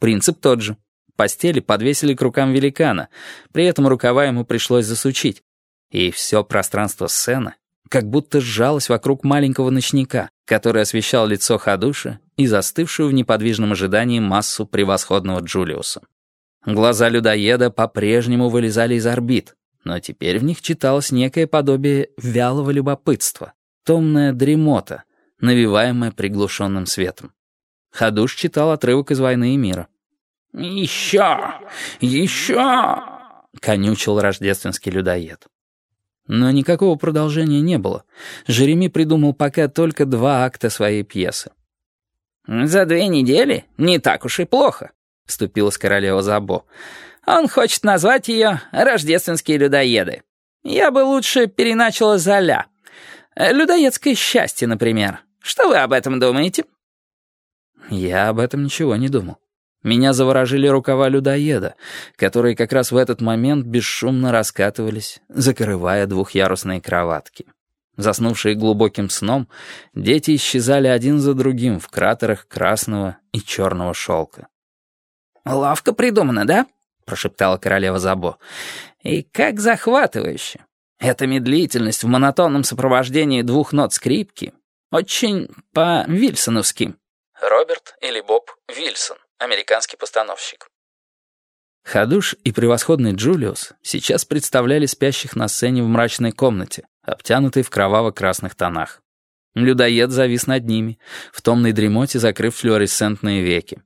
Принцип тот же. Постели подвесили к рукам великана, при этом рукава ему пришлось засучить. И все пространство сцены как будто сжалось вокруг маленького ночника, который освещал лицо Хадуша и застывшую в неподвижном ожидании массу превосходного Джулиуса. Глаза людоеда по-прежнему вылезали из орбит, но теперь в них читалось некое подобие вялого любопытства, томная дремота, навиваемая приглушенным светом. Хадуш читал отрывок из «Войны и мира». «Еще! Еще!» — конючил рождественский людоед. Но никакого продолжения не было. Жереми придумал пока только два акта своей пьесы. «За две недели? Не так уж и плохо», — вступилась королева Забо. «Он хочет назвать ее «Рождественские людоеды». Я бы лучше переначала «Золя». «Людоедское счастье», например. Что вы об этом думаете?» Я об этом ничего не думал. Меня заворожили рукава людоеда, которые как раз в этот момент бесшумно раскатывались, закрывая двухъярусные кроватки. Заснувшие глубоким сном, дети исчезали один за другим в кратерах красного и черного шелка. «Лавка придумана, да?» — прошептала королева Забо. «И как захватывающе! Эта медлительность в монотонном сопровождении двух нот скрипки очень по-вильсоновски». Роберт или Боб Вильсон американский постановщик. Хадуш и превосходный Джулиус сейчас представляли спящих на сцене в мрачной комнате, обтянутой в кроваво-красных тонах. Людоед завис над ними, в томной дремоте закрыв флуоресцентные веки.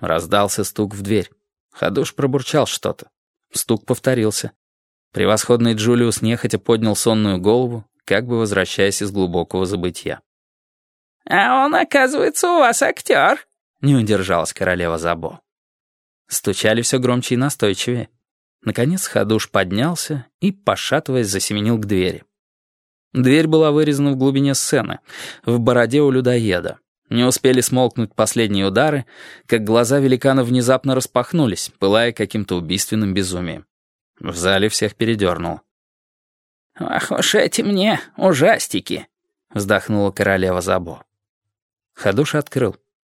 Раздался стук в дверь. Хадуш пробурчал что-то. Стук повторился. Превосходный Джулиус нехотя поднял сонную голову, как бы возвращаясь из глубокого забытья. «А он, оказывается, у вас актер», не удержалась королева Забо. Стучали все громче и настойчивее. Наконец Хадуш поднялся и, пошатываясь, засеменил к двери. Дверь была вырезана в глубине сцены, в бороде у людоеда. Не успели смолкнуть последние удары, как глаза великана внезапно распахнулись, пылая каким-то убийственным безумием. В зале всех передернуло. «Ах уж эти мне ужастики!» — вздохнула королева Забо. Хадуш открыл.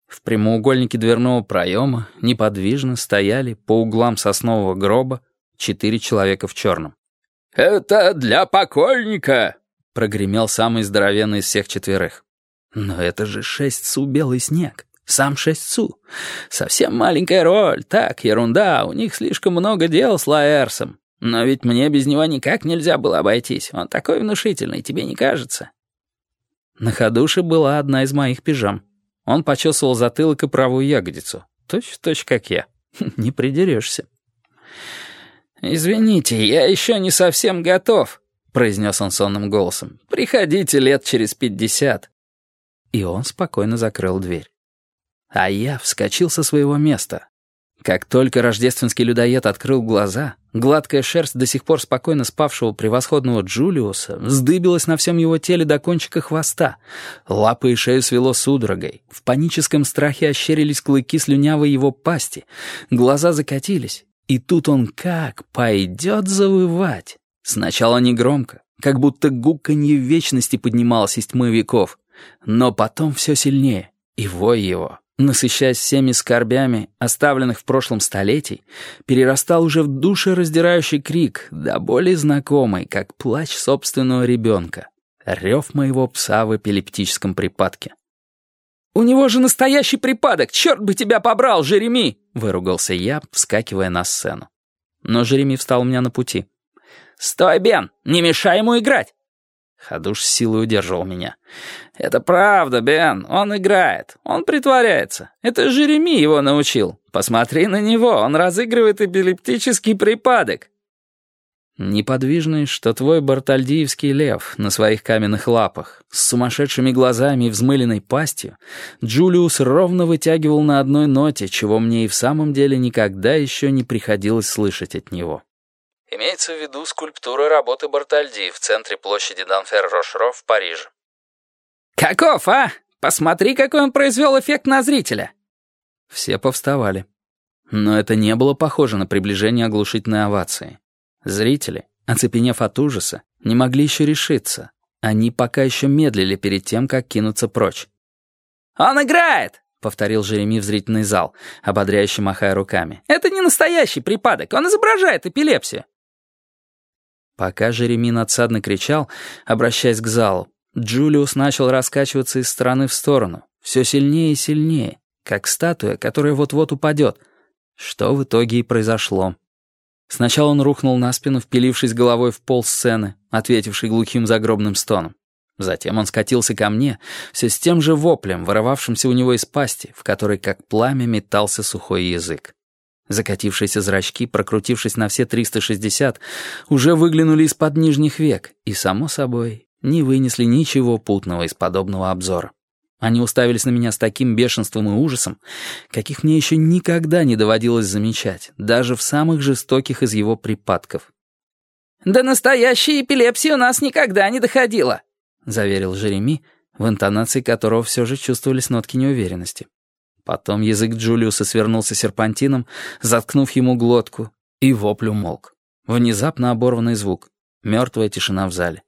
В прямоугольнике дверного проема неподвижно стояли по углам соснового гроба четыре человека в черном. «Это для покойника!» — прогремел самый здоровенный из всех четверых. «Но это же шесть су белый снег. Сам шесть су. Совсем маленькая роль. Так, ерунда. У них слишком много дел с Лаэрсом. Но ведь мне без него никак нельзя было обойтись. Он такой внушительный, тебе не кажется?» На ходуше была одна из моих пижам. Он почесывал затылок и правую ягодицу. Точь-в-точь, как я. Не придерешься. «Извините, я еще не совсем готов», — произнес он сонным голосом. «Приходите лет через пятьдесят». И он спокойно закрыл дверь. А я вскочил со своего места, как только рождественский людоед открыл глаза, гладкая шерсть до сих пор спокойно спавшего превосходного Джулиуса вздыбилась на всем его теле до кончика хвоста. Лапы и шею свело судорогой. В паническом страхе ощерились клыки слюнявой его пасти. Глаза закатились. И тут он как пойдет завывать. Сначала негромко, как будто гуканье вечности поднималось из тьмы веков. Но потом все сильнее, и вой его насыщаясь всеми скорбями, оставленных в прошлом столетии, перерастал уже в душераздирающий крик, да более знакомый, как плач собственного ребенка, рев моего пса в эпилептическом припадке. «У него же настоящий припадок! Черт бы тебя побрал, Жереми!» — выругался я, вскакивая на сцену. Но Жереми встал у меня на пути. «Стой, Бен! Не мешай ему играть!» Хадуш силой удерживал меня. «Это правда, Бен, он играет, он притворяется. Это Жереми его научил. Посмотри на него, он разыгрывает эпилептический припадок». Неподвижный, что твой бартальдиевский лев на своих каменных лапах, с сумасшедшими глазами и взмыленной пастью, Джулиус ровно вытягивал на одной ноте, чего мне и в самом деле никогда еще не приходилось слышать от него. Имеется в виду скульптура работы Бартальди в центре площади Данфер-Рошро в Париже. «Каков, а? Посмотри, какой он произвел эффект на зрителя!» Все повставали. Но это не было похоже на приближение оглушительной овации. Зрители, оцепенев от ужаса, не могли еще решиться. Они пока еще медлили перед тем, как кинуться прочь. «Он играет! — повторил Жереми в зрительный зал, ободряюще махая руками. «Это не настоящий припадок, он изображает эпилепсию». Пока Жереми надсадно кричал, обращаясь к залу, Джулиус начал раскачиваться из стороны в сторону, все сильнее и сильнее, как статуя, которая вот-вот упадет, что в итоге и произошло. Сначала он рухнул на спину, впилившись головой в пол сцены, ответивший глухим загробным стоном. Затем он скатился ко мне, все с тем же воплем, вырывавшимся у него из пасти, в которой как пламя метался сухой язык. Закатившиеся зрачки, прокрутившись на все 360, уже выглянули из-под нижних век и, само собой, не вынесли ничего путного из подобного обзора. Они уставились на меня с таким бешенством и ужасом, каких мне еще никогда не доводилось замечать, даже в самых жестоких из его припадков. «До настоящей эпилепсии у нас никогда не доходило», — заверил Жереми, в интонации которого все же чувствовались нотки неуверенности. Потом язык Джулиуса свернулся серпантином, заткнув ему глотку, и вопль умолк. Внезапно оборванный звук. Мертвая тишина в зале.